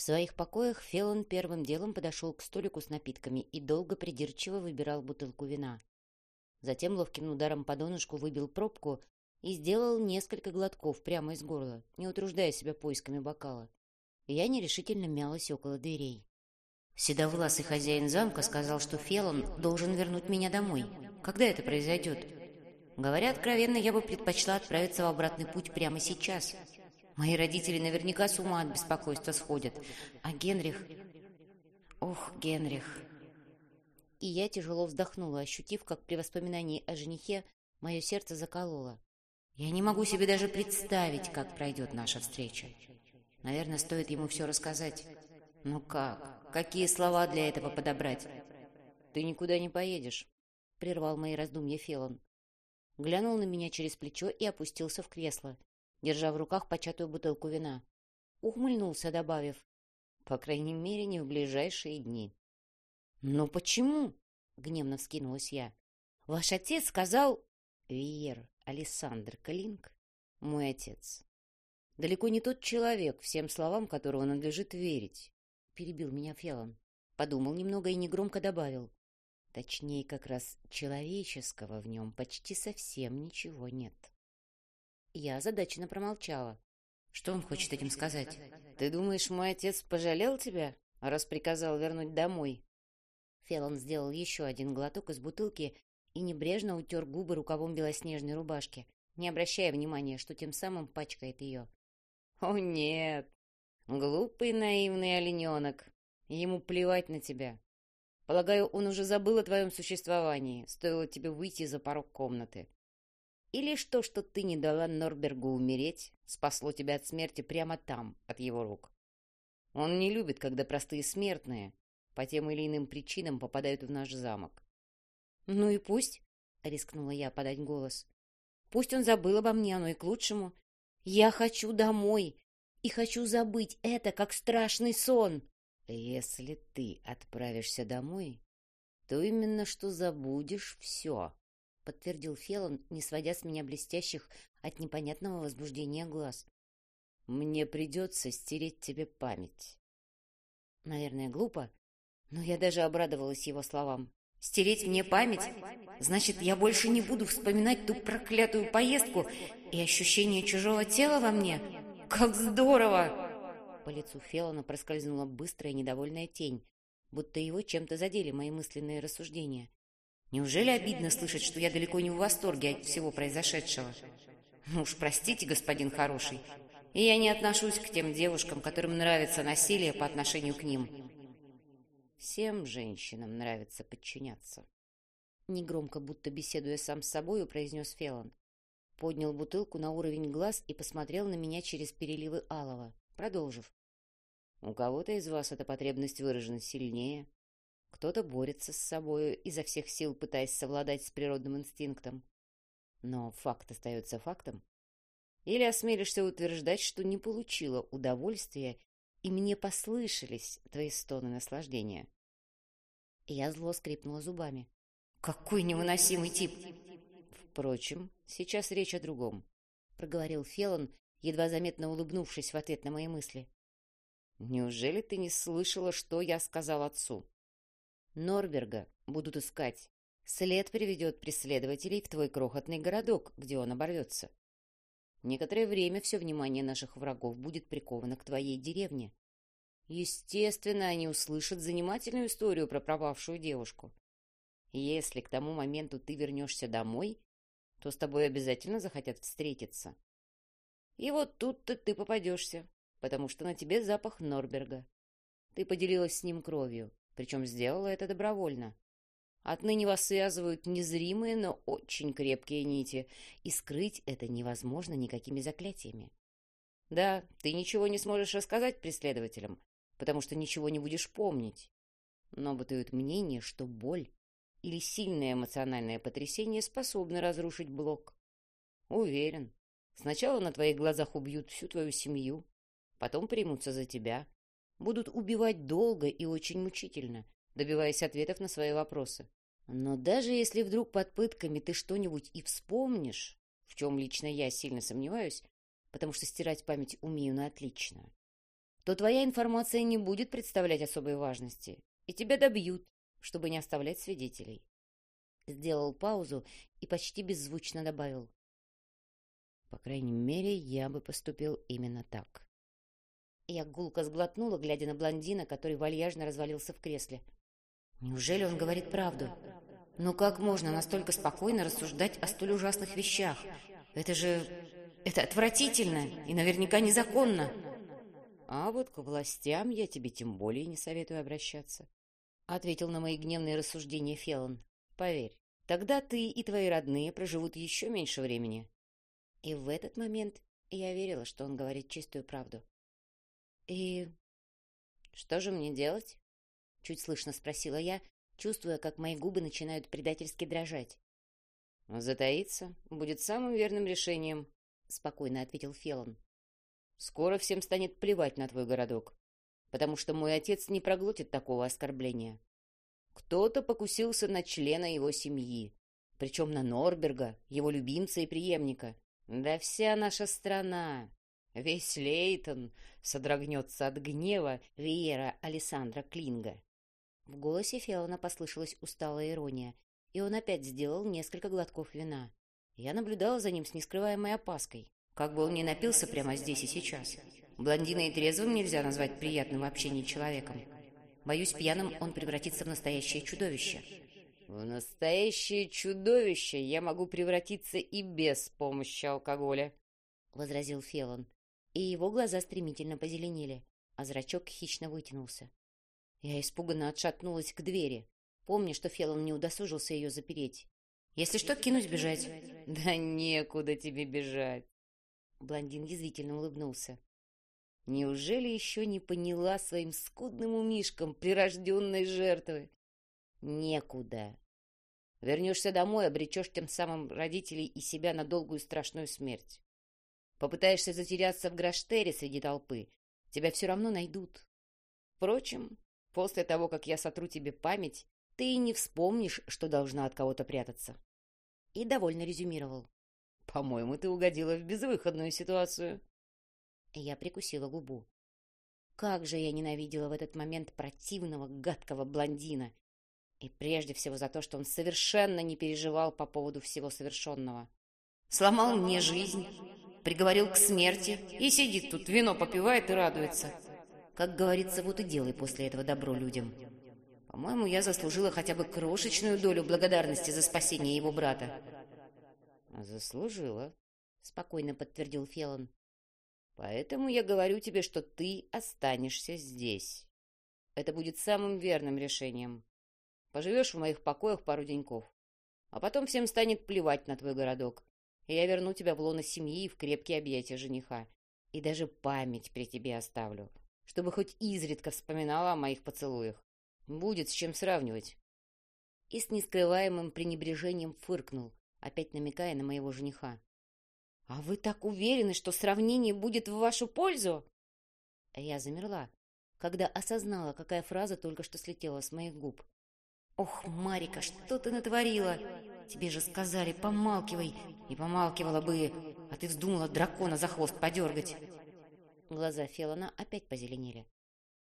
В своих покоях Фелон первым делом подошел к столику с напитками и долго придирчиво выбирал бутылку вина. Затем ловким ударом по донышку выбил пробку и сделал несколько глотков прямо из горла, не утруждая себя поисками бокала. Я нерешительно мялась около дверей. Седовласый хозяин замка сказал, что Фелон должен вернуть меня домой. Когда это произойдет? Говоря откровенно, я бы предпочла отправиться в обратный путь прямо сейчас, Мои родители наверняка с ума от беспокойства сходят. А Генрих... Ох, Генрих... И я тяжело вздохнула, ощутив, как при воспоминании о женихе мое сердце закололо. Я не могу себе даже представить, как пройдет наша встреча. Наверное, стоит ему все рассказать. Ну как? Какие слова для этого подобрать? Ты никуда не поедешь, — прервал мои раздумья Фелон. Глянул на меня через плечо и опустился в кресло, держа в руках початую бутылку вина. Ухмыльнулся, добавив, «По крайней мере, не в ближайшие дни». «Но почему?» — гневно вскинулась я. «Ваш отец сказал...» «Виер Александр Калинг, мой отец. Далеко не тот человек, всем словам которого надлежит верить», — перебил меня Фелон. Подумал немного и негромко добавил. Точнее, как раз человеческого в нем почти совсем ничего нет. Я озадаченно промолчала. Что он хочет этим сказать? Ты думаешь, мой отец пожалел тебя, раз приказал вернуть домой? Фелон сделал еще один глоток из бутылки и небрежно утер губы рукавом белоснежной рубашки, не обращая внимания, что тем самым пачкает ее. «О, нет! Глупый наивный олененок! Ему плевать на тебя. Полагаю, он уже забыл о твоем существовании, стоило тебе выйти за порог комнаты. Или что, что ты не дала Норбергу умереть, спасло тебя от смерти прямо там, от его рук? Он не любит, когда простые смертные по тем или иным причинам попадают в наш замок. «Ну и пусть», — рискнула я подать голос. «Пусть он забыл обо мне, оно и к лучшему. Я хочу домой и хочу забыть это, как страшный сон». «Если ты отправишься домой, то именно что забудешь все», — подтвердил Фелон, не сводя с меня блестящих от непонятного возбуждения глаз. «Мне придется стереть тебе память». Наверное, глупо, но я даже обрадовалась его словам. «Стереть мне память? Значит, я больше не буду вспоминать ту проклятую поездку и ощущение чужого тела во мне? Как здорово!» По лицу Фелона проскользнула быстрая недовольная тень, будто его чем-то задели мои мысленные рассуждения. Неужели обидно слышать, что я далеко не в восторге от всего произошедшего? Ну уж простите, господин хороший, и я не отношусь к тем девушкам, которым нравится насилие по отношению к ним. Всем женщинам нравится подчиняться. Негромко, будто беседуя сам с собою, произнес Фелон. Поднял бутылку на уровень глаз и посмотрел на меня через переливы алого, продолжив. У кого-то из вас эта потребность выражена сильнее, кто-то борется с собою, изо всех сил пытаясь совладать с природным инстинктом. Но факт остается фактом. Или осмелишься утверждать, что не получила удовольствия, и мне послышались твои стоны наслаждения. Я зло скрипнула зубами. «Какой невыносимый тип!» «Впрочем, сейчас речь о другом», — проговорил Фелон, едва заметно улыбнувшись в ответ на мои мысли. «Неужели ты не слышала, что я сказал отцу?» Норберга будут искать. След приведет преследователей в твой крохотный городок, где он оборвется. Некоторое время все внимание наших врагов будет приковано к твоей деревне. Естественно, они услышат занимательную историю про пропавшую девушку. Если к тому моменту ты вернешься домой, то с тобой обязательно захотят встретиться. И вот тут-то ты попадешься, потому что на тебе запах Норберга. Ты поделилась с ним кровью причем сделала это добровольно. Отныне вас связывают незримые, но очень крепкие нити, и скрыть это невозможно никакими заклятиями. Да, ты ничего не сможешь рассказать преследователям, потому что ничего не будешь помнить. Но бытует мнение, что боль или сильное эмоциональное потрясение способны разрушить блок. Уверен. Сначала на твоих глазах убьют всю твою семью, потом примутся за тебя, будут убивать долго и очень мучительно, добиваясь ответов на свои вопросы. Но даже если вдруг под пытками ты что-нибудь и вспомнишь, в чем лично я сильно сомневаюсь, потому что стирать память умею на отлично, то твоя информация не будет представлять особой важности, и тебя добьют, чтобы не оставлять свидетелей. Сделал паузу и почти беззвучно добавил. По крайней мере, я бы поступил именно так. Я гулко сглотнула, глядя на блондина, который вальяжно развалился в кресле. Неужели он говорит правду? Ну как можно настолько спокойно рассуждать о столь ужасных вещах? Это же... это отвратительно и наверняка незаконно. А вот к властям я тебе тем более не советую обращаться. Ответил на мои гневные рассуждения Феллон. Поверь, тогда ты и твои родные проживут еще меньше времени. И в этот момент я верила, что он говорит чистую правду. И что же мне делать? Чуть слышно спросила я, чувствуя, как мои губы начинают предательски дрожать. «Затаиться будет самым верным решением», — спокойно ответил Фелон. «Скоро всем станет плевать на твой городок, потому что мой отец не проглотит такого оскорбления. Кто-то покусился на члена его семьи, причем на Норберга, его любимца и преемника. Да вся наша страна, весь Лейтон содрогнется от гнева Виера Александра Клинга. В голосе Феллона послышалась усталая ирония, и он опять сделал несколько глотков вина. Я наблюдала за ним с нескрываемой опаской. Как бы он ни напился прямо здесь и сейчас. Блондина и трезвым нельзя назвать приятным в общении человеком. Боюсь, пьяным он превратится в настоящее чудовище. В настоящее чудовище я могу превратиться и без помощи алкоголя, — возразил Фелон. И его глаза стремительно позеленели, а зрачок хищно вытянулся. Я испуганно отшатнулась к двери, помня, что Фелон не удосужился ее запереть. «Если что, кинусь бежать». «Да некуда тебе бежать!» Блондин язвительно улыбнулся. «Неужели еще не поняла своим скудным умишкам прирожденной жертвы?» «Некуда. Вернешься домой, обречешь тем самым родителей и себя на долгую страшную смерть. Попытаешься затеряться в Граштере среди толпы, тебя все равно найдут. Впрочем, После того, как я сотру тебе память, ты и не вспомнишь, что должна от кого-то прятаться. И довольно резюмировал. По-моему, ты угодила в безвыходную ситуацию. Я прикусила губу. Как же я ненавидела в этот момент противного, гадкого блондина. И прежде всего за то, что он совершенно не переживал по поводу всего совершенного. Сломал мне жизнь, приговорил к смерти и сидит тут, вино попивает и радуется. Как говорится, вот и делай после этого добро людям. По-моему, я заслужила хотя бы крошечную долю благодарности за спасение его брата. Заслужила, спокойно подтвердил Фелон. Поэтому я говорю тебе, что ты останешься здесь. Это будет самым верным решением. Поживешь в моих покоях пару деньков, а потом всем станет плевать на твой городок, и я верну тебя в лоно семьи и в крепкие объятия жениха, и даже память при тебе оставлю чтобы хоть изредка вспоминала о моих поцелуях. Будет с чем сравнивать. И с нескрываемым пренебрежением фыркнул, опять намекая на моего жениха. «А вы так уверены, что сравнение будет в вашу пользу?» Я замерла, когда осознала, какая фраза только что слетела с моих губ. «Ох, Марика, что ты натворила? Тебе же сказали, помалкивай, и помалкивала бы, а ты вздумала дракона за хвост подергать». Глаза Фелона опять позеленели.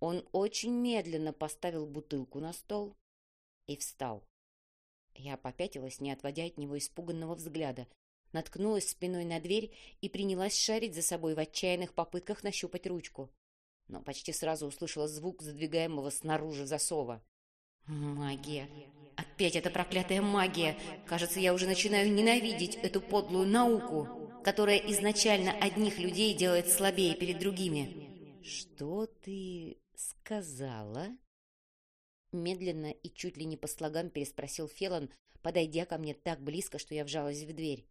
Он очень медленно поставил бутылку на стол и встал. Я попятилась, не отводя от него испуганного взгляда, наткнулась спиной на дверь и принялась шарить за собой в отчаянных попытках нащупать ручку. Но почти сразу услышала звук задвигаемого снаружи засова. «Магия! Опять эта проклятая магия! Кажется, я уже начинаю ненавидеть эту подлую науку!» которая изначально одних людей делает слабее перед другими. «Что ты сказала?» Медленно и чуть ли не по слогам переспросил Фелон, подойдя ко мне так близко, что я вжалась в дверь.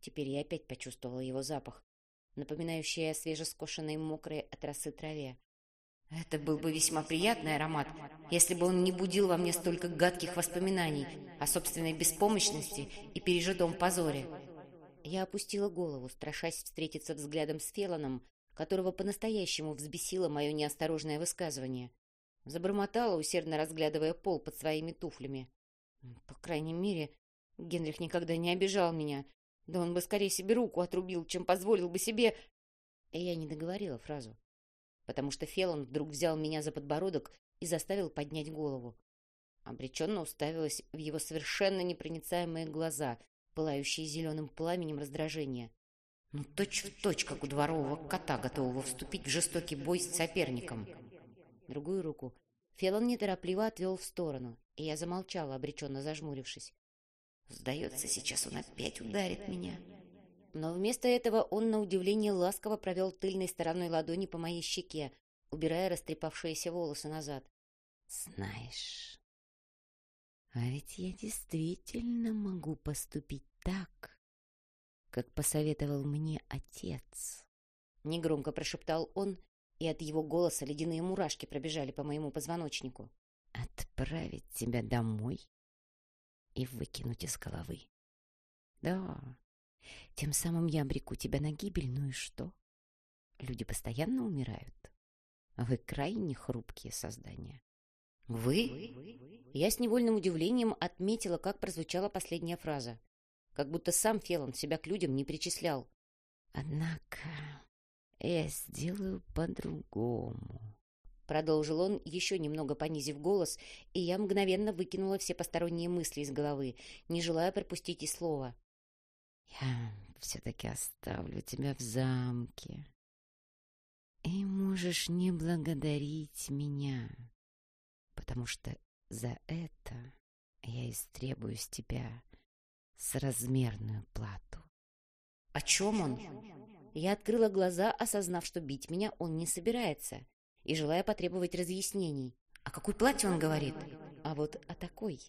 Теперь я опять почувствовала его запах, напоминающий о свежескошенной мокрой от росы траве. Это был бы весьма приятный аромат, если бы он не будил во мне столько гадких воспоминаний о собственной беспомощности и пережитом позоре. Я опустила голову, страшась встретиться взглядом с Феланом, которого по-настоящему взбесило мое неосторожное высказывание. Забормотала, усердно разглядывая пол под своими туфлями. По крайней мере, Генрих никогда не обижал меня. Да он бы скорее себе руку отрубил, чем позволил бы себе... Я не договорила фразу. Потому что Фелон вдруг взял меня за подбородок и заставил поднять голову. Обреченно уставилась в его совершенно непроницаемые глаза, пылающие зеленым пламенем раздражения. Ну, точь в точь, как у дворового кота, готового вступить в жестокий бой с соперником. Другую руку Фелон неторопливо отвел в сторону, и я замолчала, обреченно зажмурившись. Сдается, сейчас он опять ударит меня. Но вместо этого он, на удивление, ласково провел тыльной стороной ладони по моей щеке, убирая растрепавшиеся волосы назад. «Знаешь, а ведь я действительно могу поступить так, как посоветовал мне отец. Негромко прошептал он, и от его голоса ледяные мурашки пробежали по моему позвоночнику. Отправить тебя домой и выкинуть из головы. Да, тем самым я обреку тебя на гибель, ну и что? Люди постоянно умирают. Вы крайне хрупкие создания. «Вы?» Я с невольным удивлением отметила, как прозвучала последняя фраза. Как будто сам Фелон себя к людям не причислял. «Однако я сделаю по-другому», — продолжил он, еще немного понизив голос, и я мгновенно выкинула все посторонние мысли из головы, не желая пропустить и слова. «Я все-таки оставлю тебя в замке, и можешь не благодарить меня» потому что за это я истребую с тебя соразмерную плату. О чем он? Я открыла глаза, осознав, что бить меня он не собирается, и желая потребовать разъяснений. О какой плате он говорит? А вот о такой.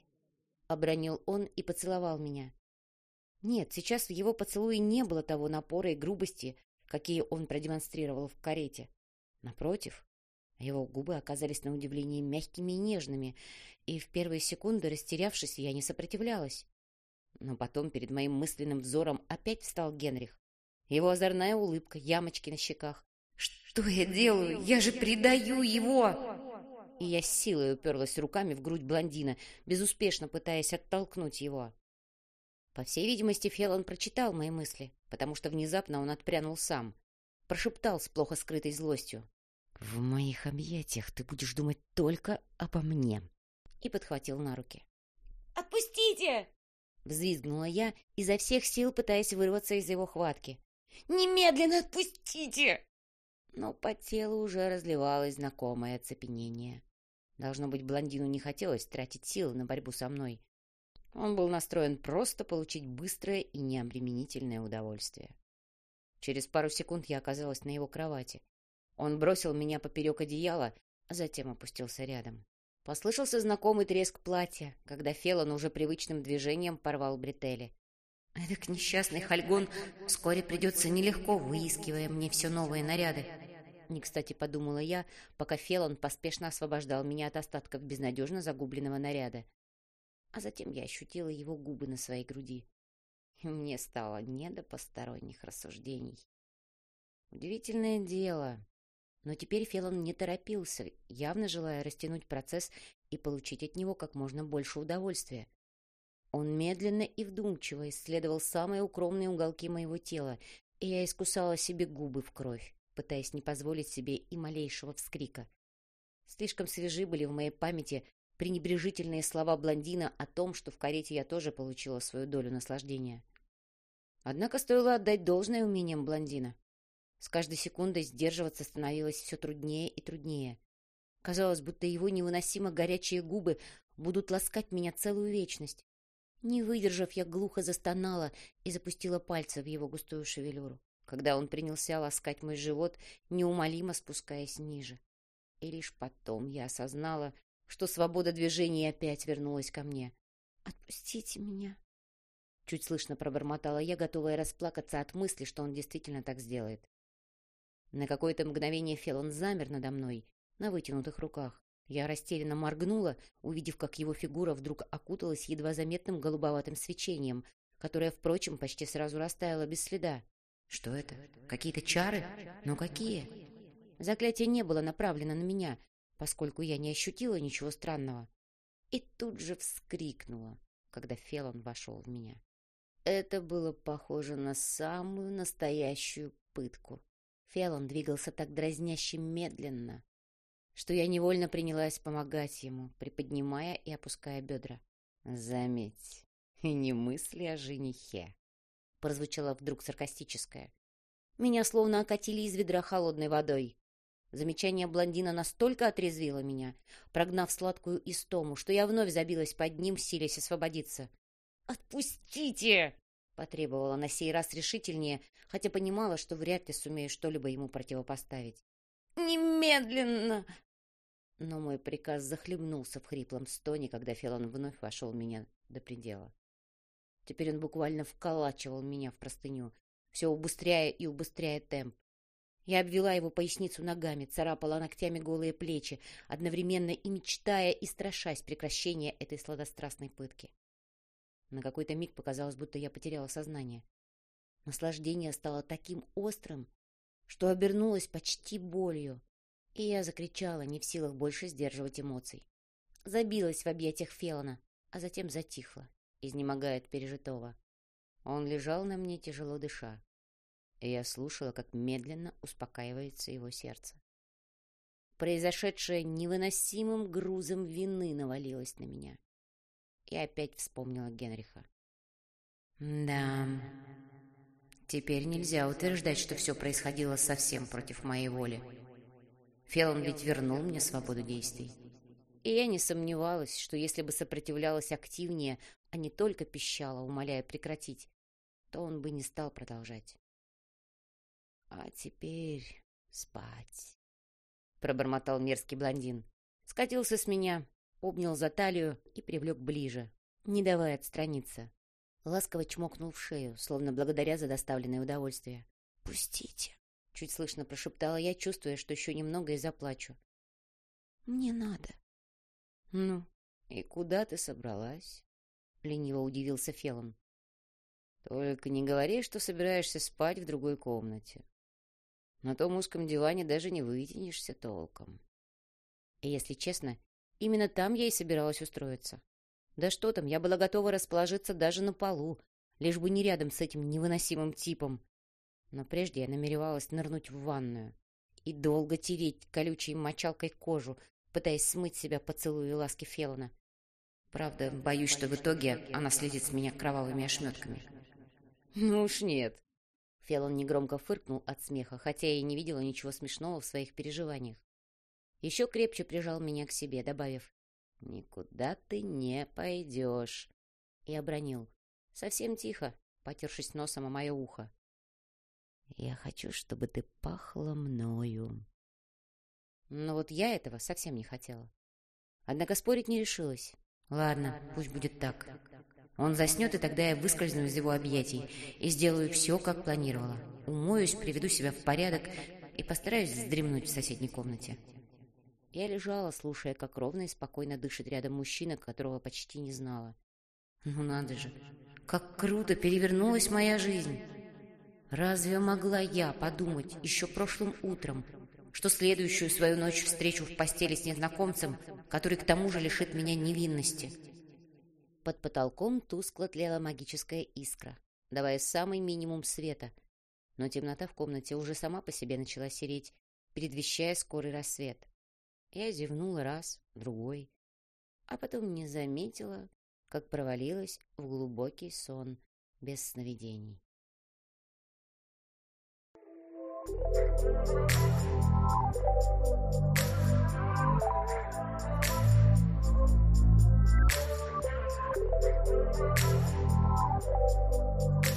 Обронил он и поцеловал меня. Нет, сейчас в его поцелуе не было того напора и грубости, какие он продемонстрировал в карете. Напротив, его губы оказались на удивление мягкими и нежными, и в первые секунды, растерявшись, я не сопротивлялась. Но потом перед моим мысленным взором опять встал Генрих. Его озорная улыбка, ямочки на щеках. «Что я делаю? Я же предаю его!» И я с силой уперлась руками в грудь блондина, безуспешно пытаясь оттолкнуть его. По всей видимости, Фелон прочитал мои мысли, потому что внезапно он отпрянул сам. Прошептал с плохо скрытой злостью. «В моих объятиях ты будешь думать только обо мне!» И подхватил на руки. «Отпустите!» Взвизгнула я, изо всех сил пытаясь вырваться из его хватки. «Немедленно отпустите!» Но по телу уже разливалось знакомое оцепенение. Должно быть, блондину не хотелось тратить силы на борьбу со мной. Он был настроен просто получить быстрое и необременительное удовольствие. Через пару секунд я оказалась на его кровати. Он бросил меня поперек одеяла, а затем опустился рядом. Послышался знакомый треск платья, когда Фелон уже привычным движением порвал бретели. Эдак несчастный Хальгон вскоре придется нелегко, выискивая мне все новые наряды. Не кстати подумала я, пока Фелон поспешно освобождал меня от остатков безнадежно загубленного наряда. А затем я ощутила его губы на своей груди. И мне стало не до посторонних рассуждений. Удивительное дело. Но теперь Фелон не торопился, явно желая растянуть процесс и получить от него как можно больше удовольствия. Он медленно и вдумчиво исследовал самые укромные уголки моего тела, и я искусала себе губы в кровь, пытаясь не позволить себе и малейшего вскрика. Слишком свежи были в моей памяти пренебрежительные слова блондина о том, что в карете я тоже получила свою долю наслаждения. Однако стоило отдать должное умениям блондина. С каждой секундой сдерживаться становилось все труднее и труднее. Казалось, будто его невыносимо горячие губы будут ласкать меня целую вечность. Не выдержав, я глухо застонала и запустила пальцы в его густую шевелюру, когда он принялся ласкать мой живот, неумолимо спускаясь ниже. И лишь потом я осознала, что свобода движения опять вернулась ко мне. «Отпустите меня!» Чуть слышно пробормотала я, готовая расплакаться от мысли, что он действительно так сделает. На какое-то мгновение Фелон замер надо мной, на вытянутых руках. Я растерянно моргнула, увидев, как его фигура вдруг окуталась едва заметным голубоватым свечением, которое, впрочем, почти сразу растаяло без следа. Что это? Какие-то чары? Но какие? Заклятие не было направлено на меня, поскольку я не ощутила ничего странного. И тут же вскрикнула, когда Фелон вошел в меня. Это было похоже на самую настоящую пытку. Фелон двигался так дразняще медленно, что я невольно принялась помогать ему, приподнимая и опуская бедра. «Заметь, и не мысли о женихе», — прозвучало вдруг саркастическое. Меня словно окатили из ведра холодной водой. Замечание блондина настолько отрезвило меня, прогнав сладкую истому, что я вновь забилась под ним, силясь освободиться. «Отпустите!» — потребовала на сей раз решительнее, хотя понимала, что вряд ли сумею что-либо ему противопоставить. «Немедленно!» Но мой приказ захлебнулся в хриплом стоне, когда Фелон вновь вошел меня до предела. Теперь он буквально вколачивал меня в простыню, все убыстряя и убыстряя темп. Я обвела его поясницу ногами, царапала ногтями голые плечи, одновременно и мечтая, и страшась прекращения этой сладострастной пытки. На какой-то миг показалось, будто я потеряла сознание. Наслаждение стало таким острым, что обернулось почти болью, и я закричала, не в силах больше сдерживать эмоций. Забилась в объятиях Фелона, а затем затихла, изнемогая от пережитого. Он лежал на мне, тяжело дыша и я слушала, как медленно успокаивается его сердце. Произошедшее невыносимым грузом вины навалилось на меня. И опять вспомнила Генриха. Да, теперь нельзя утверждать, что все происходило совсем против моей воли. Фелон ведь вернул мне свободу действий. И я не сомневалась, что если бы сопротивлялась активнее, а не только пищала, умоляя прекратить, то он бы не стал продолжать. А теперь спать. Пробормотал мерзкий блондин. Скатился с меня, обнял за талию и привлек ближе, не давая отстраниться. Ласково чмокнул в шею, словно благодаря за доставленное удовольствие. «Пустите!» — чуть слышно прошептала я, чувствуя, что еще немного и заплачу. «Мне надо». «Ну, и куда ты собралась?» — лениво удивился Фелон. «Только не говори, что собираешься спать в другой комнате. На том узком диване даже не вытянешься толком. И, если честно, именно там я и собиралась устроиться. Да что там, я была готова расположиться даже на полу, лишь бы не рядом с этим невыносимым типом. Но прежде я намеревалась нырнуть в ванную и долго тереть колючей мочалкой кожу, пытаясь смыть себя поцелуи ласки Фелона. Правда, боюсь, что в итоге она следит с меня кровавыми ошметками. Ну уж нет. Фелон негромко фыркнул от смеха, хотя я и не видела ничего смешного в своих переживаниях. Еще крепче прижал меня к себе, добавив «Никуда ты не пойдешь», и обронил совсем тихо, потершись носом о мое ухо. «Я хочу, чтобы ты пахла мною». Но вот я этого совсем не хотела. Однако спорить не решилась. Ладно, пусть будет так. Он заснет, и тогда я выскользну из его объятий и сделаю все, как планировала. Умоюсь, приведу себя в порядок и постараюсь вздремнуть в соседней комнате. Я лежала, слушая, как ровно и спокойно дышит рядом мужчина, которого почти не знала. Ну надо же, как круто перевернулась моя жизнь! Разве могла я подумать еще прошлым утром, что следующую свою ночь встречу в постели с незнакомцем, который к тому же лишит меня невинности? Под потолком тускло тлела магическая искра, давая самый минимум света. Но темнота в комнате уже сама по себе начала сереть, предвещая скорый рассвет. Я зевнула раз, другой, а потом не заметила, как провалилась в глубокий сон без сновидений. Thank you. Thank you.